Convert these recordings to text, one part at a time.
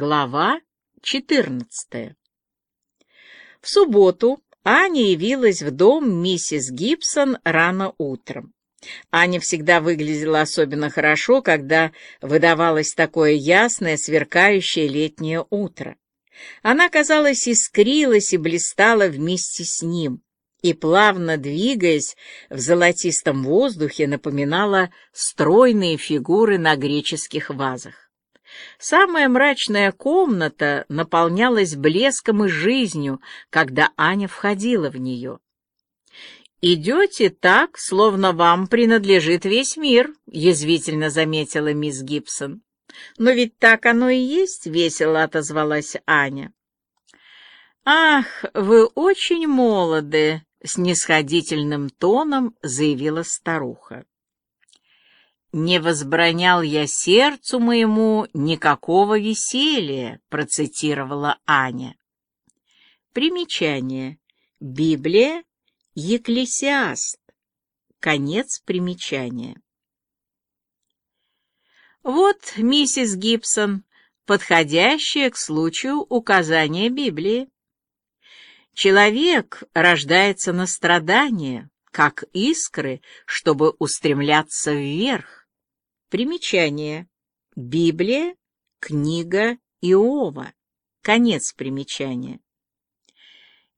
Глава 14 В субботу Аня явилась в дом миссис Гибсон рано утром. Аня всегда выглядела особенно хорошо, когда выдавалось такое ясное, сверкающее летнее утро. Она, казалось, искрилась и блистала вместе с ним, и, плавно двигаясь в золотистом воздухе, напоминала стройные фигуры на греческих вазах. Самая мрачная комната наполнялась блеском и жизнью, когда Аня входила в нее. «Идете так, словно вам принадлежит весь мир», — язвительно заметила мисс Гибсон. «Но ведь так оно и есть», — весело отозвалась Аня. «Ах, вы очень молоды», — снисходительным тоном заявила старуха. «Не возбранял я сердцу моему никакого веселья», — процитировала Аня. Примечание. Библия, Екклесиаст. Конец примечания. Вот миссис Гибсон, подходящая к случаю указания Библии. Человек рождается на страдания, как искры, чтобы устремляться вверх. Примечание. Библия, книга Иова. Конец примечания.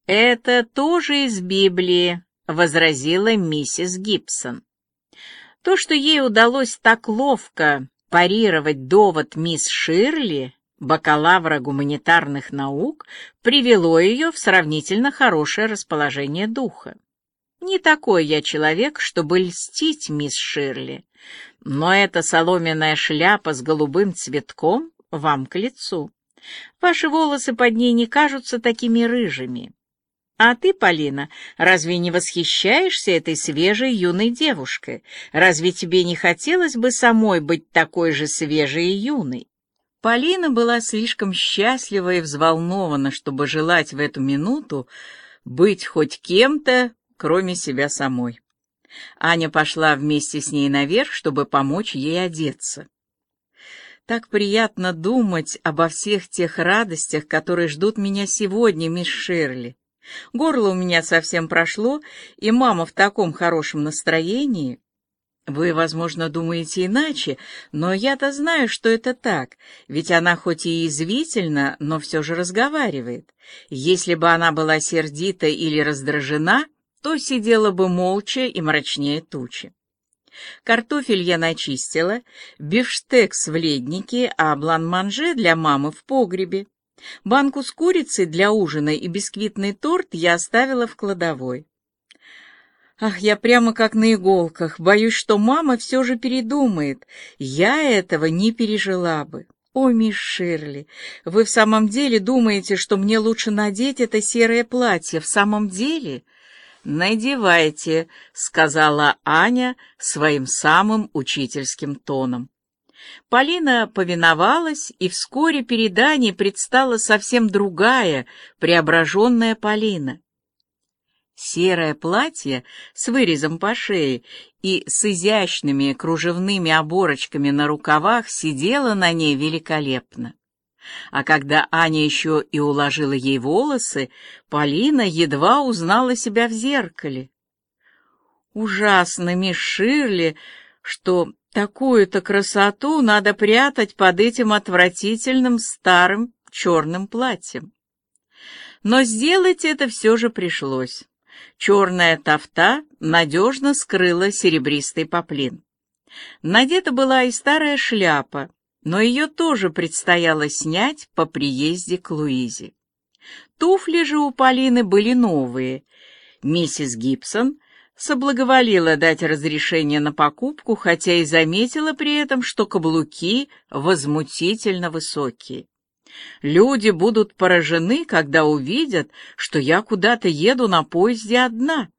«Это тоже из Библии», — возразила миссис Гибсон. То, что ей удалось так ловко парировать довод мисс Ширли, бакалавра гуманитарных наук, привело ее в сравнительно хорошее расположение духа. Не такой я человек, чтобы льстить мисс Ширли, но эта соломенная шляпа с голубым цветком вам к лицу. Ваши волосы под ней не кажутся такими рыжими. А ты, Полина, разве не восхищаешься этой свежей юной девушкой? Разве тебе не хотелось бы самой быть такой же свежей и юной? Полина была слишком счастлива и взволнована, чтобы желать в эту минуту быть хоть кем-то, кроме себя самой. Аня пошла вместе с ней наверх, чтобы помочь ей одеться. Так приятно думать обо всех тех радостях, которые ждут меня сегодня, мисс Шерли. Горло у меня совсем прошло, и мама в таком хорошем настроении. Вы, возможно, думаете иначе, но я-то знаю, что это так, ведь она хоть и язвительна, но все же разговаривает. Если бы она была сердита или раздражена, то сидела бы молча и мрачнее тучи. Картофель я начистила, бифштекс в леднике, а блан-манже для мамы в погребе. Банку с курицей для ужина и бисквитный торт я оставила в кладовой. Ах, я прямо как на иголках, боюсь, что мама все же передумает. Я этого не пережила бы. О, мисс Ширли, вы в самом деле думаете, что мне лучше надеть это серое платье? В самом деле... «Надевайте», — сказала Аня своим самым учительским тоном. Полина повиновалась, и вскоре перед Аней предстала совсем другая, преображенная Полина. Серое платье с вырезом по шее и с изящными кружевными оборочками на рукавах сидело на ней великолепно. А когда Аня еще и уложила ей волосы, Полина едва узнала себя в зеркале. Ужасно, мисс что такую-то красоту надо прятать под этим отвратительным старым черным платьем. Но сделать это все же пришлось. Черная тафта надежно скрыла серебристый поплин. Надета была и старая шляпа, но ее тоже предстояло снять по приезде к Луизе. Туфли же у Полины были новые. Миссис Гибсон соблаговолила дать разрешение на покупку, хотя и заметила при этом, что каблуки возмутительно высокие. Люди будут поражены, когда увидят, что я куда-то еду на поезде одна.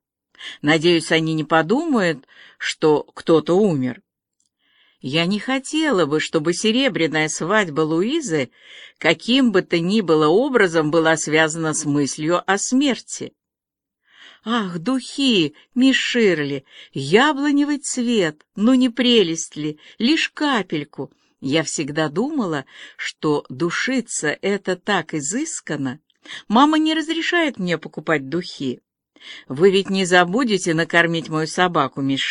Надеюсь, они не подумают, что кто-то умер. Я не хотела бы, чтобы серебряная свадьба Луизы каким бы то ни было образом была связана с мыслью о смерти. Ах, духи, мисс яблоневый цвет, ну не прелесть ли, лишь капельку. Я всегда думала, что душиться — это так изысканно. Мама не разрешает мне покупать духи. Вы ведь не забудете накормить мою собаку, мисс?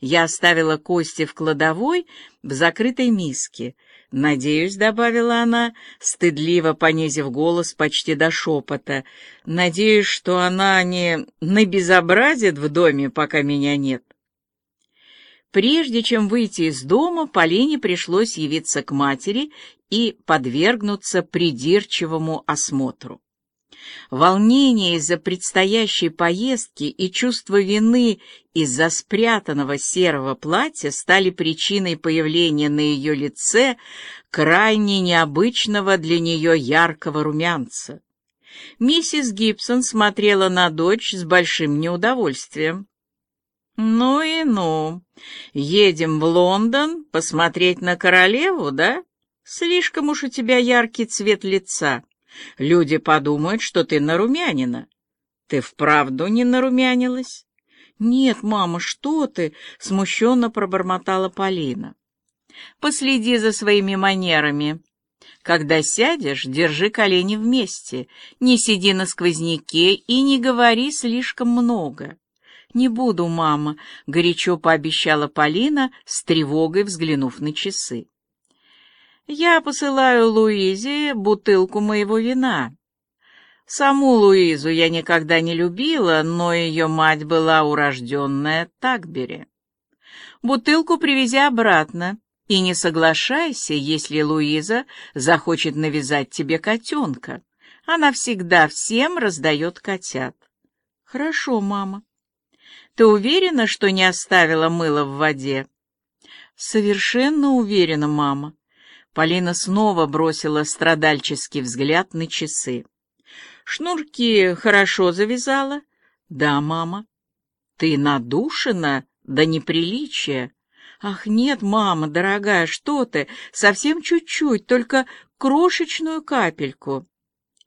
Я оставила кости в кладовой в закрытой миске. Надеюсь, — добавила она, стыдливо понизив голос почти до шепота, — надеюсь, что она не набезобразит в доме, пока меня нет. Прежде чем выйти из дома, Полине пришлось явиться к матери и подвергнуться придирчивому осмотру. Волнение из-за предстоящей поездки и чувство вины из-за спрятанного серого платья стали причиной появления на ее лице крайне необычного для нее яркого румянца. Миссис Гибсон смотрела на дочь с большим неудовольствием. «Ну и ну. Едем в Лондон посмотреть на королеву, да? Слишком уж у тебя яркий цвет лица. Люди подумают, что ты нарумянина. Ты вправду не нарумянилась?» «Нет, мама, что ты?» — смущенно пробормотала Полина. «Последи за своими манерами. Когда сядешь, держи колени вместе, не сиди на сквозняке и не говори слишком много. «Не буду, мама», — горячо пообещала Полина, с тревогой взглянув на часы. «Я посылаю Луизе бутылку моего вина. Саму Луизу я никогда не любила, но ее мать была урожденная Такбери. Бутылку привези обратно, и не соглашайся, если Луиза захочет навязать тебе котенка. Она всегда всем раздает котят». «Хорошо, мама». Ты уверена, что не оставила мыло в воде? Совершенно уверена, мама. Полина снова бросила страдальческий взгляд на часы. Шнурки хорошо завязала? Да, мама. Ты надушена до неприличия. Ах, нет, мама, дорогая, что ты? Совсем чуть-чуть, только крошечную капельку.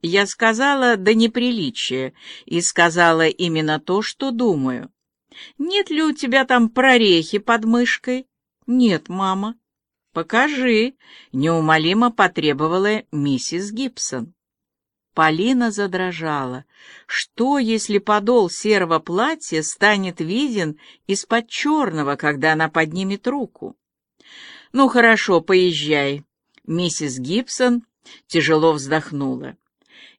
Я сказала до неприличия и сказала именно то, что думаю. Нет ли у тебя там прорехи под мышкой? Нет, мама. Покажи, неумолимо потребовала миссис Гибсон. Полина задрожала. Что, если подол серого платья станет виден из-под черного, когда она поднимет руку? Ну хорошо, поезжай. Миссис Гибсон тяжело вздохнула.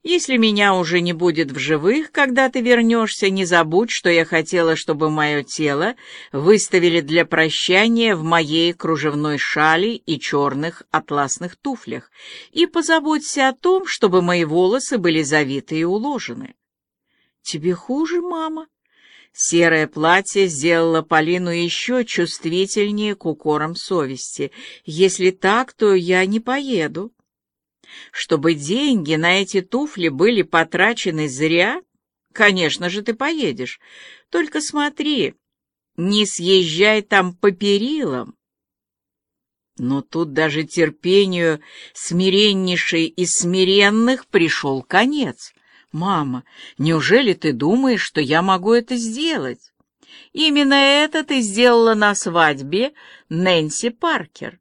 Если меня уже не будет в живых, когда ты вернешься, не забудь, что я хотела, чтобы мое тело выставили для прощания в моей кружевной шали и черных атласных туфлях, и позаботься о том, чтобы мои волосы были завиты и уложены. Тебе хуже, мама? Серое платье сделало Полину еще чувствительнее к укорам совести. Если так, то я не поеду. Чтобы деньги на эти туфли были потрачены зря? Конечно же, ты поедешь. Только смотри, не съезжай там по перилам. Но тут даже терпению смиреннейшей из смиренных пришел конец. «Мама, неужели ты думаешь, что я могу это сделать?» «Именно это ты сделала на свадьбе Нэнси Паркер.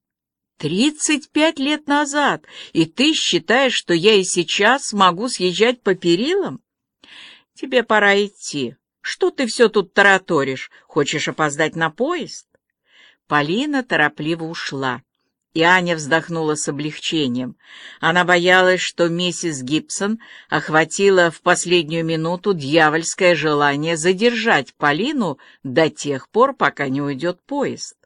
Тридцать пять лет назад, и ты считаешь, что я и сейчас смогу съезжать по перилам? Тебе пора идти. Что ты все тут тараторишь? Хочешь опоздать на поезд? Полина торопливо ушла, и Аня вздохнула с облегчением. Она боялась, что миссис Гибсон охватила в последнюю минуту дьявольское желание задержать Полину до тех пор, пока не уйдет поезд.